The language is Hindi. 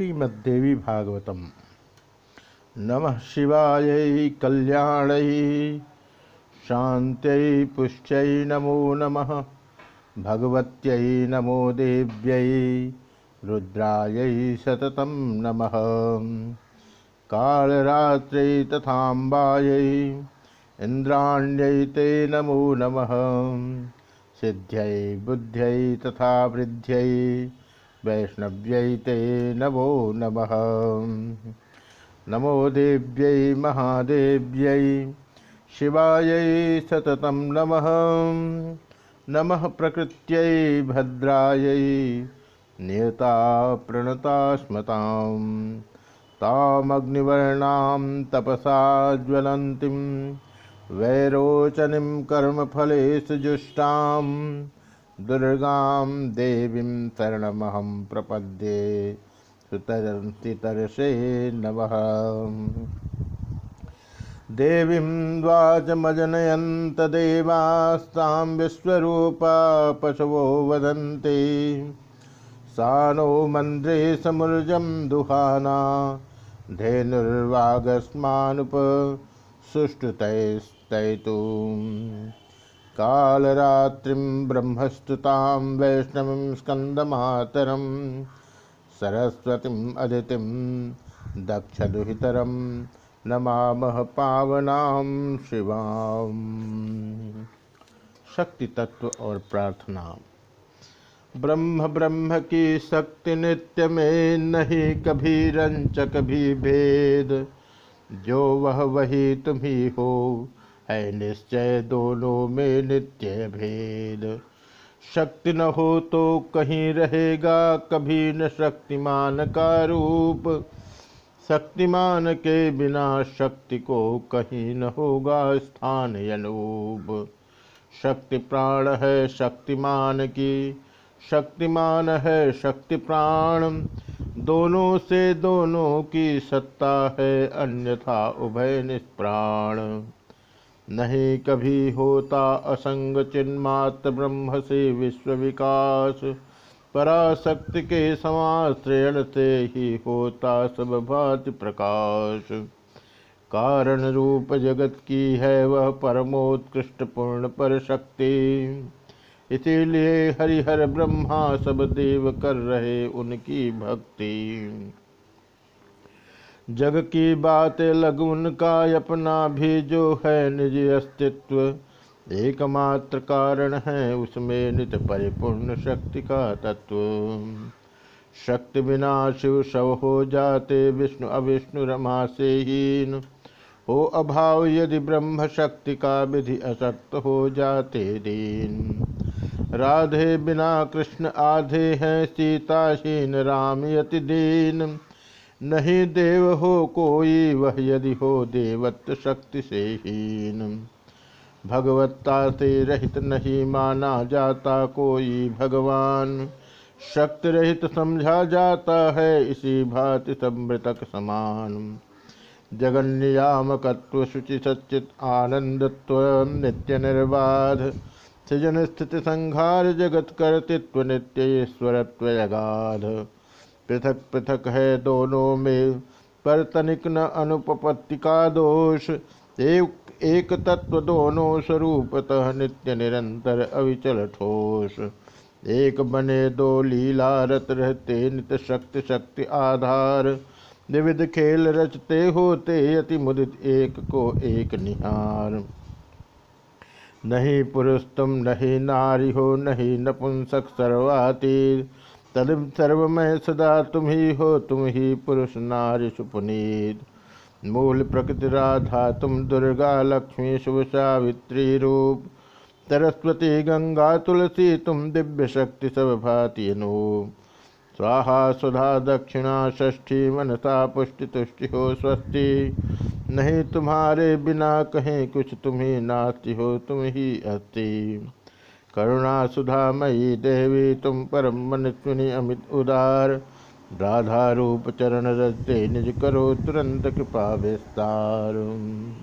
श्रीमद्देवी भागवतम नमः शिवाय कल्याण शांत्यै पुष्टै नमो नम, भगवत्यै नमो देव्यै, रुद्रायै सततं नमः। कालरात्रै तथाम्बायै, इन्द्राण्यै ते नमो नम। सिद्ध्यै, बुद्ध्यै तथा वृद्ध्यै वैष्णव्यै नमो नमः। नमो देव्यै, महादेव्यै, शिवायै सततं नमः। नमः प्रकृत्यै, भद्रायै नियता प्रणता स्मतां तामग्निवर्णां तपसा ज्वलन्तीं वैरोचनीं कर्मफलेषु जुष्टां दुर्गां देवीं शरणमहं प्रपद्ये। सुतरन्तितरसे नमः। देवीं वाचमजनयन्तदेवास्तां विश्वरूपा पशवो वदन्ति। सा नो मन्द्रे दुहाना धेनुर्वागस्मानुपसुष्टुतैस्तैतुम् कालरात्रिं ब्रह्मस्तुतां वैष्णवीं स्कन्दमातरं सरस्वतीम् अदितिं दक्षदुहितरं नमामः पावनां शिवाम। शक्ति तत्व और प्रार्थना। ब्रह्म ब्रह्म की शक्ति नित्य में नहीं कभी रंच कभी भेद, जो वह वही तुम ही हो निश्चय दोनों में नित्य भेद। शक्ति न हो तो कहीं रहेगा कभी न शक्तिमान का रूप। शक्तिमान के बिना शक्ति को कहीं न होगा स्थान यनूप शक्ति प्राण है शक्तिमान की, शक्तिमान है शक्ति प्राण। दोनों से दोनों की सत्ता है अन्यथा उभय निष्प्राण। नहीं कभी होता असंग चिन्मात्र ब्रह्म से विश्व विकास। पराशक्ति के समाश्रयण से ही होता सब भाति प्रकाश। कारण रूप जगत की है वह परमोत्कृष्ट पूर्ण पर शक्ति इसीलिए हरिहर ब्रह्मा सब देव कर रहे उनकी भक्ति। जग की बात लग का अपना भी जो है निज अस्तित्व। एकमात्र कारण है उसमें नित परिपूर्ण शक्ति का तत्व। शक्ति बिना शिव शव हो जाते विष्णु अविष्णु रमा से हीन। हो अभाव यदि ब्रह्म शक्ति का विधि असक्त हो जाते दीन। राधे बिना कृष्ण आधे हैं सीताहीन राम यति दीन। नहीं देव हो कोई, वह यदि हो देवत्व शक्ति से हीन। भगवत्ता से रहित नहीं माना जाता कोई भगवान। शक्ति रहित समझा जाता है, इसी भांति समृतक समान। जगन्यामकत्व शुचि सच्चित आनंदत्व नित्य निर्बाध। सृजन स्थिति संहार जगत कर्तृत्व नित्य ईश्वरत्व यगाध पृथक पृथक है दोनों में, पर तनिक न अनुपपत्ति का दोष। एक एक तत्व दोनों स्वरूपतः नित्य निरंतर अविचल ठोस। एक बने दो लीला रत रहते, नित शक्ति शक्ति आधार। विविध खेल रचते होते, अति मुदित एक को एक निहार। नहीं पुरुष तुम नहीं नारी हो, नहीं नपुंसक सर्वातीर। तद सर्वमय सदा तुम ही हो तुम ही पुरुष, नारी, सुपुनीत। मूल प्रकृति राधा, तुम दुर्गा, लक्ष्मी, शुभ, सावित्री रूप। सरस्वती, गंगा, तुलसी, तुम दिव्य शक्ति, सब भाति अनूप। स्वाहा, सुधा, दक्षिणा, षष्ठी, मनसा, पुष्टि, तुष्टि, हो, स्वस्ति। नहीं तुम्हारे बिना कहीं कुछ तुम ही नास्ति, हो तुम ही अस्ति। करुणा सुधा मयी देवी तुम परम मन सुनि अमित उदार। राधा रूप चरण रजते निज करो तुरंत कृपा विस्तार।